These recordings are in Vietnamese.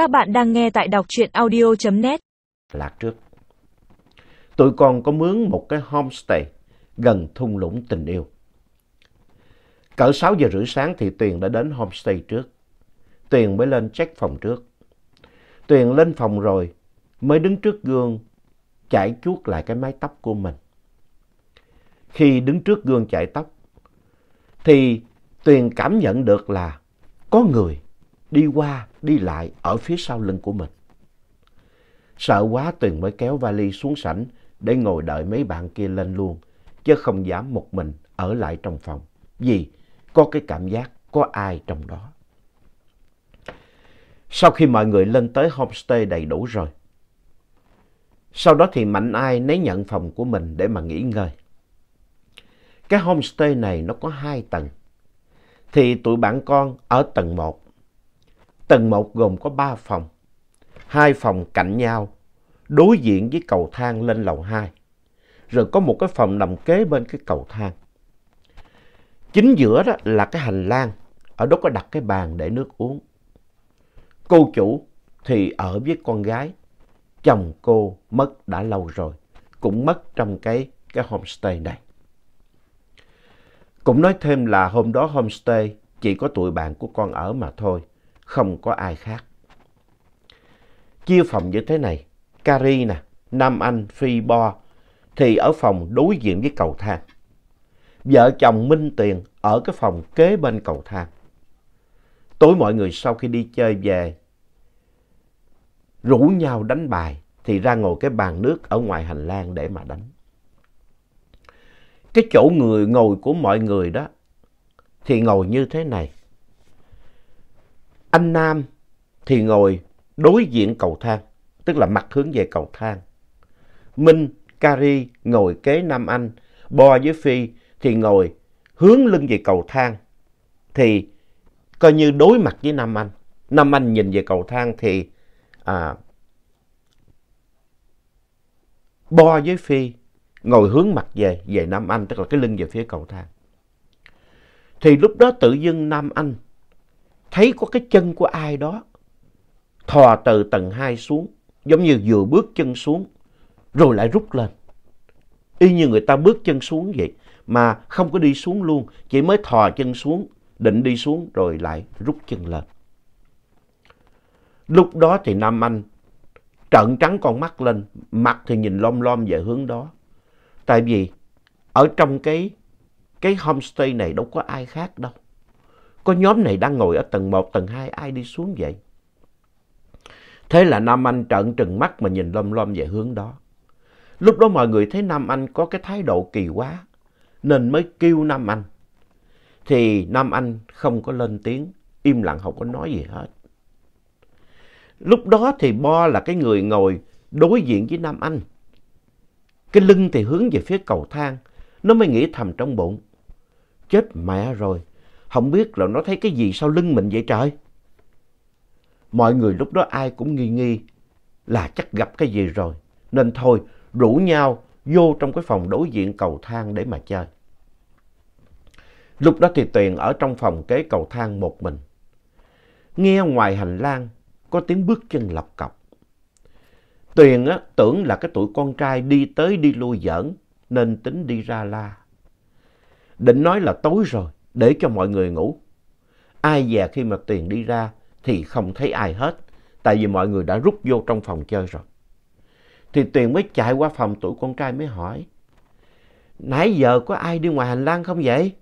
Các bạn đang nghe tại đọc truyện audio.net. Lạc trước. Tụi con có mướn một cái homestay gần thung lũng tình yêu. Cỡ 6 giờ rưỡi sáng thì Tuyền đã đến homestay trước. Tuyền mới lên check phòng trước. Tuyền lên phòng rồi mới đứng trước gương chải chuốt lại cái mái tóc của mình. Khi đứng trước gương chải tóc thì Tuyền cảm nhận được là có người đi qua đi lại ở phía sau lưng của mình. Sợ quá Tuyền mới kéo vali xuống sảnh để ngồi đợi mấy bạn kia lên luôn, chứ không dám một mình ở lại trong phòng. Vì có cái cảm giác có ai trong đó. Sau khi mọi người lên tới homestay đầy đủ rồi, sau đó thì Mạnh Ai lấy nhận phòng của mình để mà nghỉ ngơi. Cái homestay này nó có hai tầng. Thì tụi bạn con ở tầng 1. Tầng 1 gồm có 3 phòng. Hai phòng cạnh nhau, đối diện với cầu thang lên lầu 2. Rồi có một cái phòng nằm kế bên cái cầu thang. Chính giữa đó là cái hành lang, ở đó có đặt cái bàn để nước uống. Cô chủ thì ở với con gái, chồng cô mất đã lâu rồi, cũng mất trong cái, cái homestay này. Cũng nói thêm là hôm đó homestay chỉ có tụi bạn của con ở mà thôi, không có ai khác. Chia phòng như thế này, Cari nè, Nam Anh, Phi Bo thì ở phòng đối diện với cầu thang. Vợ chồng Minh Tiền ở cái phòng kế bên cầu thang. Tối mọi người sau khi đi chơi về, rủ nhau đánh bài thì ra ngồi cái bàn nước ở ngoài hành lang để mà đánh. Cái chỗ người ngồi của mọi người đó thì ngồi như thế này. Anh Nam thì ngồi đối diện cầu thang, tức là mặt hướng về cầu thang. Minh, Cari ngồi kế Nam Anh, Bo với Phi thì ngồi hướng lưng về cầu thang. Thì coi như đối mặt với Nam Anh. Nam Anh nhìn về cầu thang thì à, Bo với Phi ngồi hướng mặt về, về Nam Anh, tức là cái lưng về phía cầu thang. Thì lúc đó tự dưng Nam Anh thấy có cái chân của ai đó thò từ tầng 2 xuống, giống như vừa bước chân xuống, rồi lại rút lên. Y như người ta bước chân xuống vậy, mà không có đi xuống luôn, chỉ mới thò chân xuống, định đi xuống rồi lại rút chân lên. Lúc đó thì Nam Anh trợn trắng con mắt lên, mặt thì nhìn lom lom về hướng đó. Tại vì ở trong cái, cái homestay này đâu có ai khác đâu. Có nhóm này đang ngồi ở tầng 1, tầng 2, ai đi xuống vậy? Thế là Nam Anh trợn trừng mắt mà nhìn lom lom về hướng đó. Lúc đó mọi người thấy Nam Anh có cái thái độ kỳ quá, nên mới kêu Nam Anh. Thì Nam Anh không có lên tiếng, im lặng không có nói gì hết. Lúc đó thì Bo là cái người ngồi đối diện với Nam Anh. Cái lưng thì hướng về phía cầu thang, nó mới nghĩ thầm trong bụng. Chết mẹ rồi, không biết là nó thấy cái gì sau lưng mình vậy trời. Mọi người lúc đó ai cũng nghi nghi là chắc gặp cái gì rồi. Nên thôi rủ nhau vô trong cái phòng đối diện cầu thang để mà chơi. Lúc đó thì Tuyền ở trong phòng kế cầu thang một mình. Nghe ngoài hành lang có tiếng bước chân lọc cọc. Tuyền á, tưởng là cái tụi con trai đi tới đi lui giỡn nên tính đi ra la. Định nói là tối rồi để cho mọi người ngủ. Ai về khi mà Tuyền đi ra thì không thấy ai hết tại vì mọi người đã rút vô trong phòng chơi rồi. Thì Tuyền mới chạy qua phòng tụi con trai mới hỏi Nãy giờ có ai đi ngoài hành lang không vậy?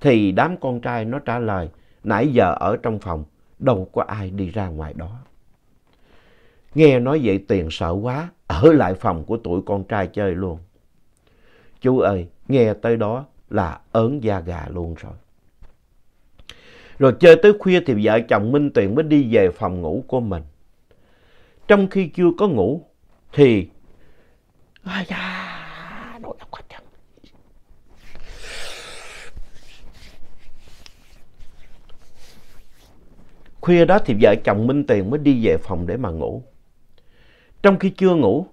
Thì đám con trai nó trả lời Nãy giờ ở trong phòng đâu có ai đi ra ngoài đó. Nghe nói vậy Tuyền sợ quá, ở lại phòng của tụi con trai chơi luôn. Chú ơi, nghe tới đó là ớn da gà luôn rồi. Rồi chơi tới khuya thì vợ chồng Minh Tuyền mới đi về phòng ngủ của mình. Trong khi chưa có ngủ thì... Ai da, nổi quá chân. Khuya đó thì vợ chồng Minh Tuyền mới đi về phòng để mà ngủ. Trong khi chưa ngủ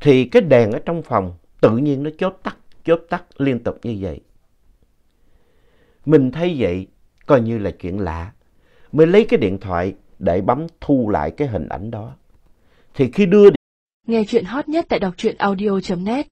thì cái đèn ở trong phòng tự nhiên nó chớp tắt, chớp tắt liên tục như vậy. Mình thấy vậy, coi như là chuyện lạ. Mới lấy cái điện thoại để bấm thu lại cái hình ảnh đó. Thì khi đưa Nghe chuyện hot nhất tại đọc truyện audio.net